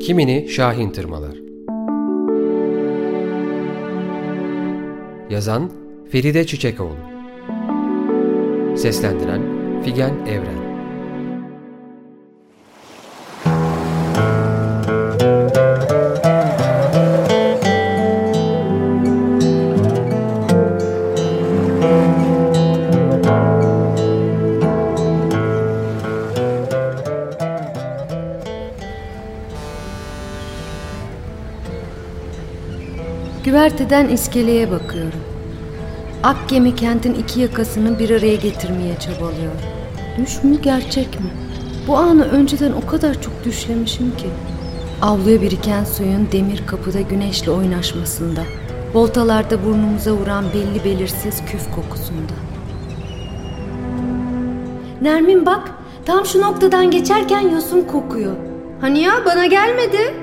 Kimini Şahin tırmalar. Yazan Feride Çiçekoğlu Seslendiren Figen Evren Güverteden iskeleye bakıyorum. Ak gemi kentin iki yakasını bir araya getirmeye çabalıyor. Düş mü gerçek mi? Bu anı önceden o kadar çok düşlemişim ki. Avluya biriken suyun demir kapıda güneşle oynaşmasında. Voltalarda burnumuza vuran belli belirsiz küf kokusunda. Nermin bak, tam şu noktadan geçerken yosun kokuyor. Hani ya bana gelmedi.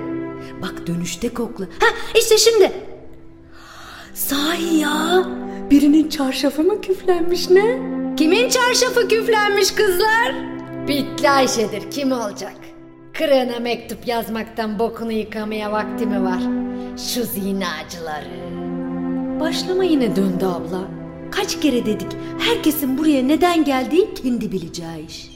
Bak dönüşte kokla. Ha işte şimdi. Sahi ya. Birinin çarşafı mı küflenmiş ne? Kimin çarşafı küflenmiş kızlar? Bitli Ayşe'dir kim olacak? Kırığına mektup yazmaktan bokunu yıkamaya vakti mi var? Şu zinacıları. Başlama yine döndü abla. Kaç kere dedik herkesin buraya neden geldiği kendi bileceği iş.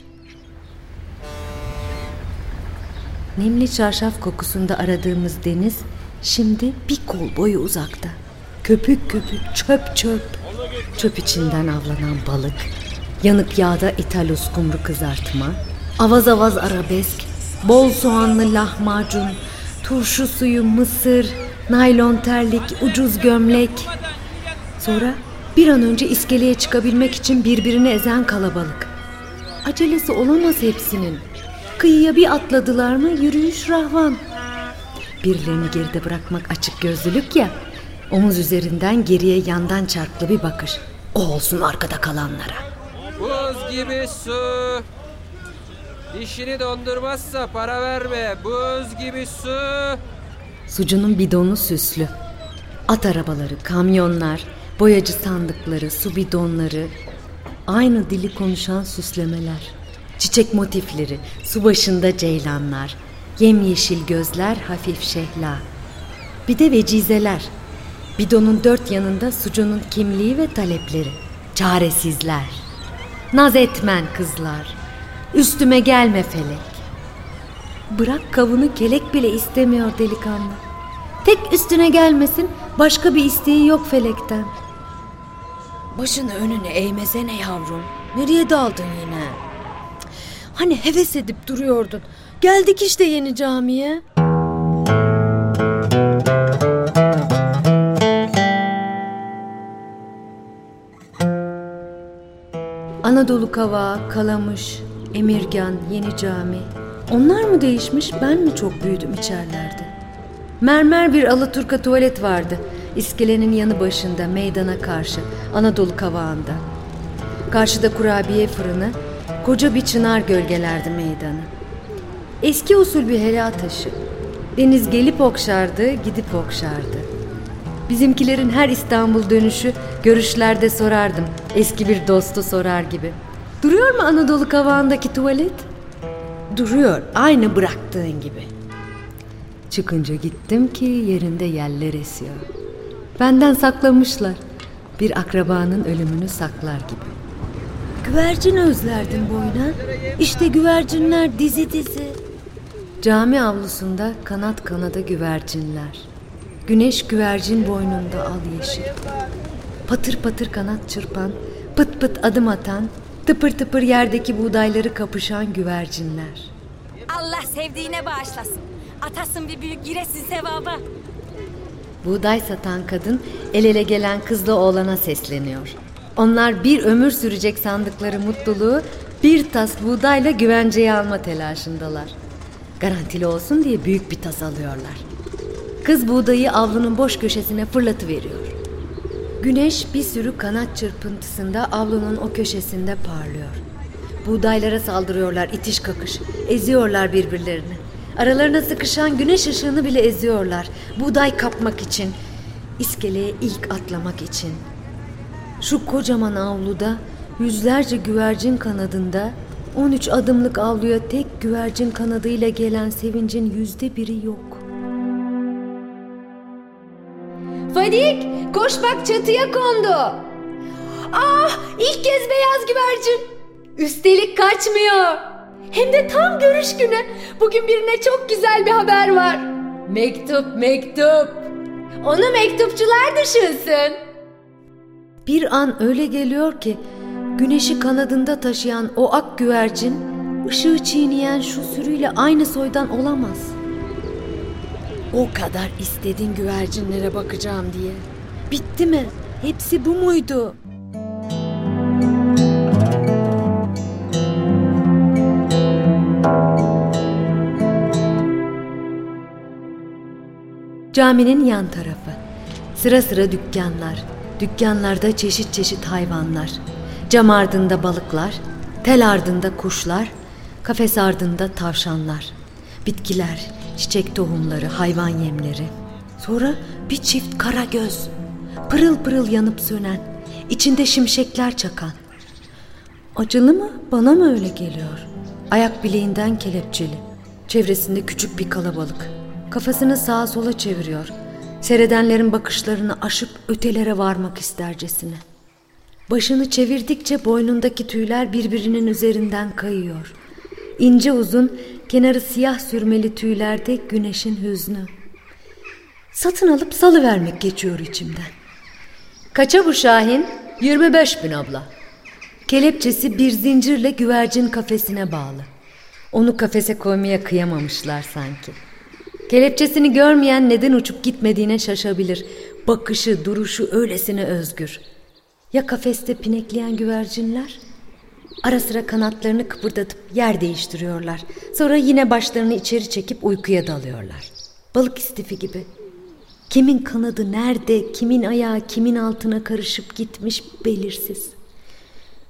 Nemli çarşaf kokusunda aradığımız deniz şimdi bir kol boyu uzakta. Köpük köpük çöp çöp. Çöp içinden avlanan balık. Yanık yağda italos kumru kızartma. Avaz avaz arabesk. Bol soğanlı lahmacun. Turşu suyu mısır. Naylon terlik, ucuz gömlek. Sonra bir an önce iskeleye çıkabilmek için birbirini ezen kalabalık. Acelesi olamaz hepsinin. Kıyıya bir atladılar mı yürüyüş rahvan. Birilerini geride bırakmak açık gözlülük ya. Omuz üzerinden geriye yandan çarklı bir bakış. O olsun arkada kalanlara. Buz gibi su. Dişini dondurmazsa para verme. Buz gibi su. Sucunun bidonu süslü. At arabaları, kamyonlar, boyacı sandıkları, su bidonları. Aynı dili konuşan süslemeler. Çiçek motifleri, su başında ceylanlar. Yemyeşil gözler, hafif şehla. Bir de vecizeler. Bidonun dört yanında sucunun kimliği ve talepleri. Çaresizler. Naz etmen kızlar. Üstüme gelme felek. Bırak kavunu kelek bile istemiyor delikanlı. Tek üstüne gelmesin başka bir isteği yok felekten. Başını önüne eğmesene yavrum. Nereye daldın yine? Hani heves edip duruyordun. Geldik işte yeni camiye. Anadolu Kavağı, Kalamış, Emirgan, Yeni Cami. Onlar mı değişmiş ben mi çok büyüdüm içerlerde? Mermer bir Alaturka tuvalet vardı. İskelenin yanı başında meydana karşı Anadolu Kavağı'nda. Karşıda kurabiye fırını, koca bir çınar gölgelerdi meydanı. Eski usul bir helal taşı. Deniz gelip okşardı, gidip okşardı. Bizimkilerin her İstanbul dönüşü görüşlerde sorardım. Eski bir dostu sorar gibi. Duruyor mu Anadolu kavağındaki tuvalet? Duruyor, aynı bıraktığın gibi. Çıkınca gittim ki yerinde yeller esiyor. Benden saklamışlar. Bir akrabanın ölümünü saklar gibi. Güvercin özlerdim boyuna. İşte güvercinler dizi dizi. Cami avlusunda kanat kanada güvercinler. Güneş güvercin boynunda al yeşil. Patır patır kanat çırpan, pıt pıt adım atan, tıpır tıpır yerdeki buğdayları kapışan güvercinler. Allah sevdiğine bağışlasın. Atasın bir büyük giresin sevaba. Buğday satan kadın el ele gelen kızla oğlana sesleniyor. Onlar bir ömür sürecek sandıkları mutluluğu bir tas buğdayla güvenceye alma telaşındalar. Garantili olsun diye büyük bir tas alıyorlar. Kız buğdayı avlunun boş köşesine fırlatıveriyor. Güneş bir sürü kanat çırpıntısında avlunun o köşesinde parlıyor. Buğdaylara saldırıyorlar itiş kakış. Eziyorlar birbirlerini. Aralarına sıkışan güneş ışığını bile eziyorlar. Buğday kapmak için. iskeleye ilk atlamak için. Şu kocaman avluda yüzlerce güvercin kanadında 13 adımlık avluya tek güvercin kanadıyla gelen sevincin yüzde biri yok. Fadik koş bak çatıya kondu. Ah ilk kez beyaz güvercin. Üstelik kaçmıyor. Hem de tam görüş günü. Bugün birine çok güzel bir haber var. Mektup mektup. Onu mektupçular düşünsün. Bir an öyle geliyor ki güneşi kanadında taşıyan o ak güvercin ışığı çiğneyen şu sürüyle aynı soydan olamaz. O kadar istedin güvercinlere bakacağım diye. Bitti mi? Hepsi bu muydu? Caminin yan tarafı. Sıra sıra dükkanlar. Dükkanlarda çeşit çeşit hayvanlar. Cam ardında balıklar, tel ardında kuşlar, kafes ardında tavşanlar. Bitkiler, çiçek tohumları, hayvan yemleri. Sonra bir çift kara göz. Pırıl pırıl yanıp sönen, içinde şimşekler çakan. Acılı mı? Bana mı öyle geliyor? Ayak bileğinden kelepçeli. Çevresinde küçük bir kalabalık. Kafasını sağa sola çeviriyor. Seyredenlerin bakışlarını aşıp ötelere varmak istercesine. Başını çevirdikçe boynundaki tüyler birbirinin üzerinden kayıyor. İnce uzun, kenarı siyah sürmeli tüylerde güneşin hüznü. Satın alıp salı vermek geçiyor içimden. Kaça bu Şahin? 25 bin abla. Kelepçesi bir zincirle güvercin kafesine bağlı. Onu kafese koymaya kıyamamışlar sanki. Kelepçesini görmeyen neden uçup gitmediğine şaşabilir. Bakışı, duruşu öylesine özgür. Ya kafeste pinekleyen güvercinler? Ara sıra kanatlarını kıpırdatıp yer değiştiriyorlar. Sonra yine başlarını içeri çekip uykuya dalıyorlar. Balık istifi gibi. Kimin kanadı nerede, kimin ayağı kimin altına karışıp gitmiş belirsiz.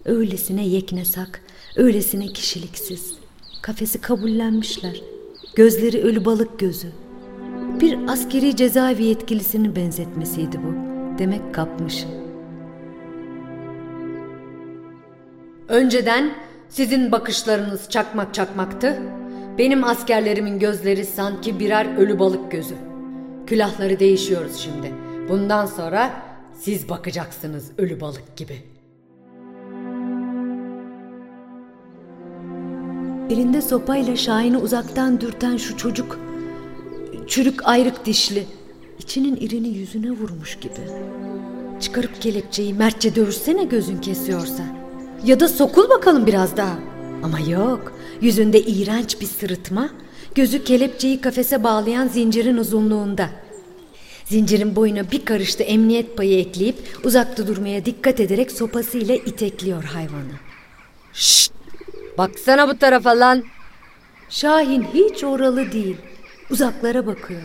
Öylesine yeknesak, öylesine kişiliksiz. Kafesi kabullenmişler. Gözleri ölü balık gözü. Bir askeri cezaevi yetkilisinin benzetmesiydi bu. Demek kapmış. Önceden sizin bakışlarınız çakmak çakmaktı. Benim askerlerimin gözleri sanki birer ölü balık gözü. Külahları değişiyoruz şimdi. Bundan sonra siz bakacaksınız ölü balık gibi. Elinde sopayla Şahin'i uzaktan dürten şu çocuk çürük ayrık dişli içinin irini yüzüne vurmuş gibi. Çıkarıp kelepçeyi mertçe dövüşsene gözün kesiyorsa. Ya da sokul bakalım biraz daha. Ama yok. Yüzünde iğrenç bir sırıtma. Gözü kelepçeyi kafese bağlayan zincirin uzunluğunda. Zincirin boyuna bir karışta emniyet payı ekleyip uzakta durmaya dikkat ederek sopasıyla itekliyor hayvanı. Şşt! Baksana bu tarafa lan. Şahin hiç oralı değil. Uzaklara bakıyor.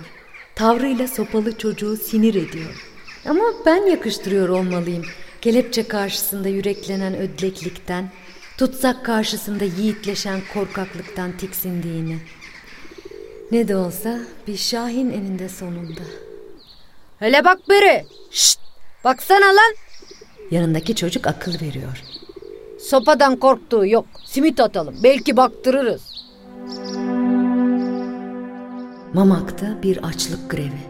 Tavrıyla sopalı çocuğu sinir ediyor. Ama ben yakıştırıyor olmalıyım. Kelepçe karşısında yüreklenen ödleklikten, tutsak karşısında yiğitleşen korkaklıktan tiksindiğini. Ne de olsa bir Şahin eninde sonunda. Hele bak beri. Şşt, baksana lan. Yanındaki çocuk akıl veriyor. Sopadan korktuğu yok. Simit atalım. Belki baktırırız. Mamak'ta bir açlık grevi.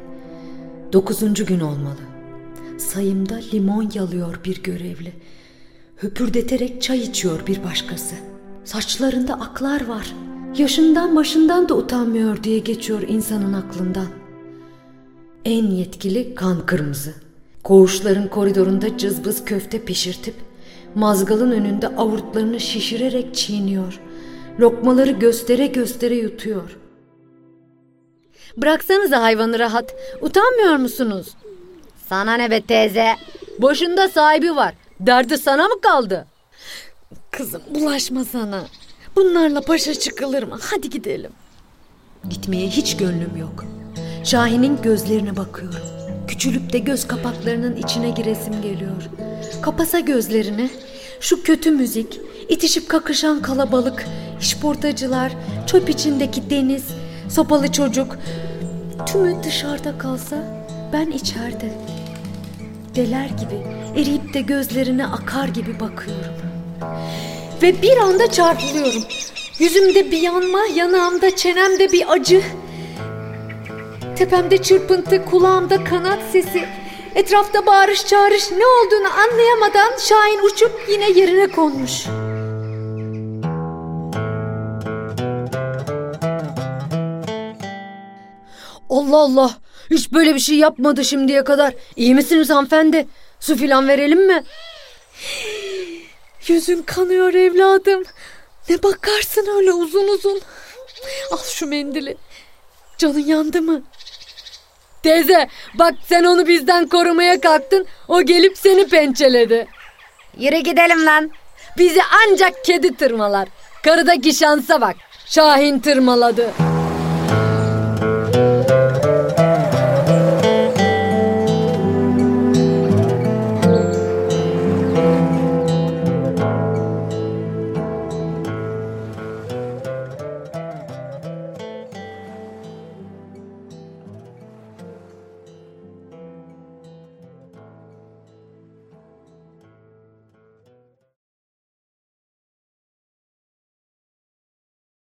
Dokuzuncu gün olmalı. Sayımda limon yalıyor bir görevli. Höpürdeterek çay içiyor bir başkası. Saçlarında aklar var. Yaşından başından da utanmıyor diye geçiyor insanın aklından. En yetkili kan kırmızı. Koğuşların koridorunda cızbız köfte pişirtip mazgalın önünde avurtlarını şişirerek çiğniyor. Lokmaları göstere göstere yutuyor. Bıraksanıza hayvanı rahat. Utanmıyor musunuz? Sana ne be teyze? Başında sahibi var. Derdi sana mı kaldı? Kızım bulaşma sana. Bunlarla başa çıkılır mı? Hadi gidelim. Gitmeye hiç gönlüm yok. Şahin'in gözlerine bakıyorum. Küçülüp de göz kapaklarının içine giresim geliyor. Kapasa gözlerini. Şu kötü müzik, itişip kakışan kalabalık, işportacılar, çöp içindeki deniz, sopalı çocuk. Tümü dışarıda kalsa ben içeride. Deler gibi eriyip de gözlerine akar gibi bakıyorum. Ve bir anda çarpılıyorum. Yüzümde bir yanma, yanağımda, çenemde bir acı. Tepemde çırpıntı, kulağımda kanat sesi. Etrafta bağırış çağırış ne olduğunu anlayamadan Şahin uçup yine yerine konmuş. Allah Allah. Hiç böyle bir şey yapmadı şimdiye kadar. İyi misiniz hanımefendi? Su filan verelim mi? Yüzün kanıyor evladım. Ne bakarsın öyle uzun uzun. Al şu mendili. Canın yandı mı? Teyze bak sen onu bizden korumaya kalktın. O gelip seni pençeledi. Yere gidelim lan. Bizi ancak kedi tırmalar. Karıdaki şansa bak. Şahin tırmaladı.